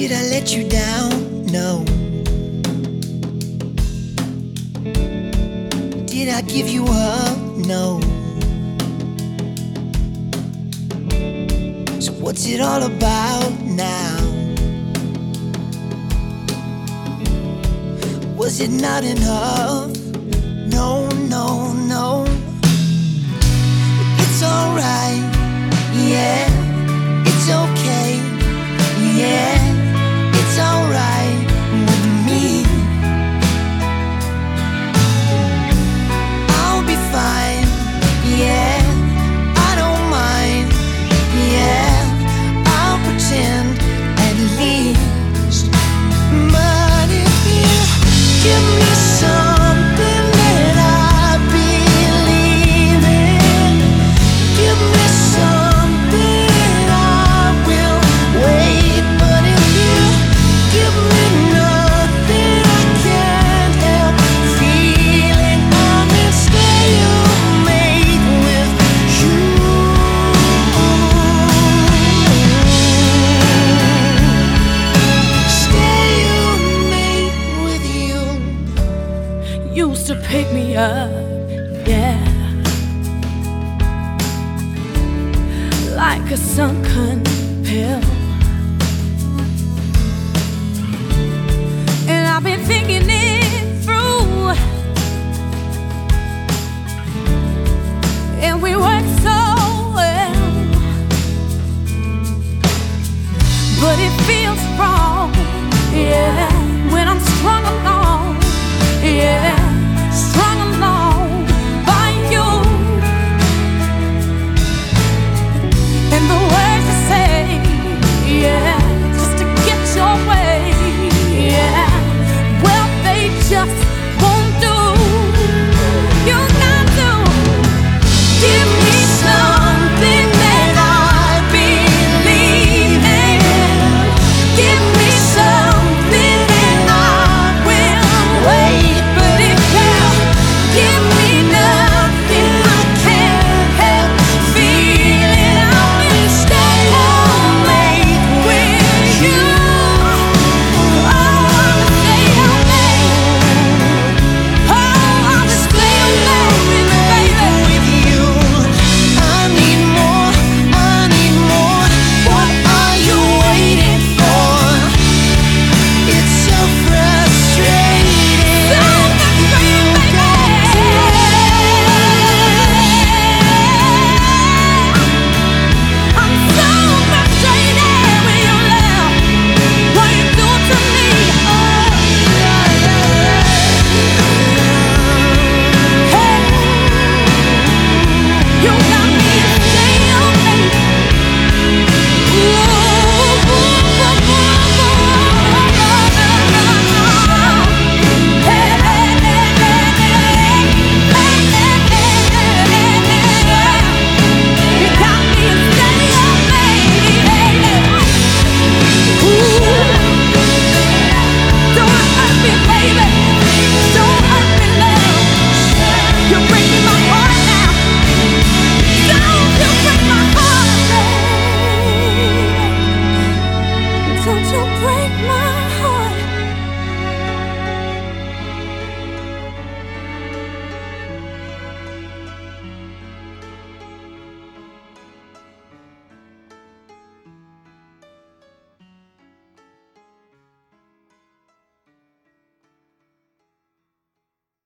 Did I let you down? No. Did I give you up? No. So what's it all about now? Was it not enough? No, no, no. It's alright, yeah. To pick me up, yeah. Like a sunken pill. and the world.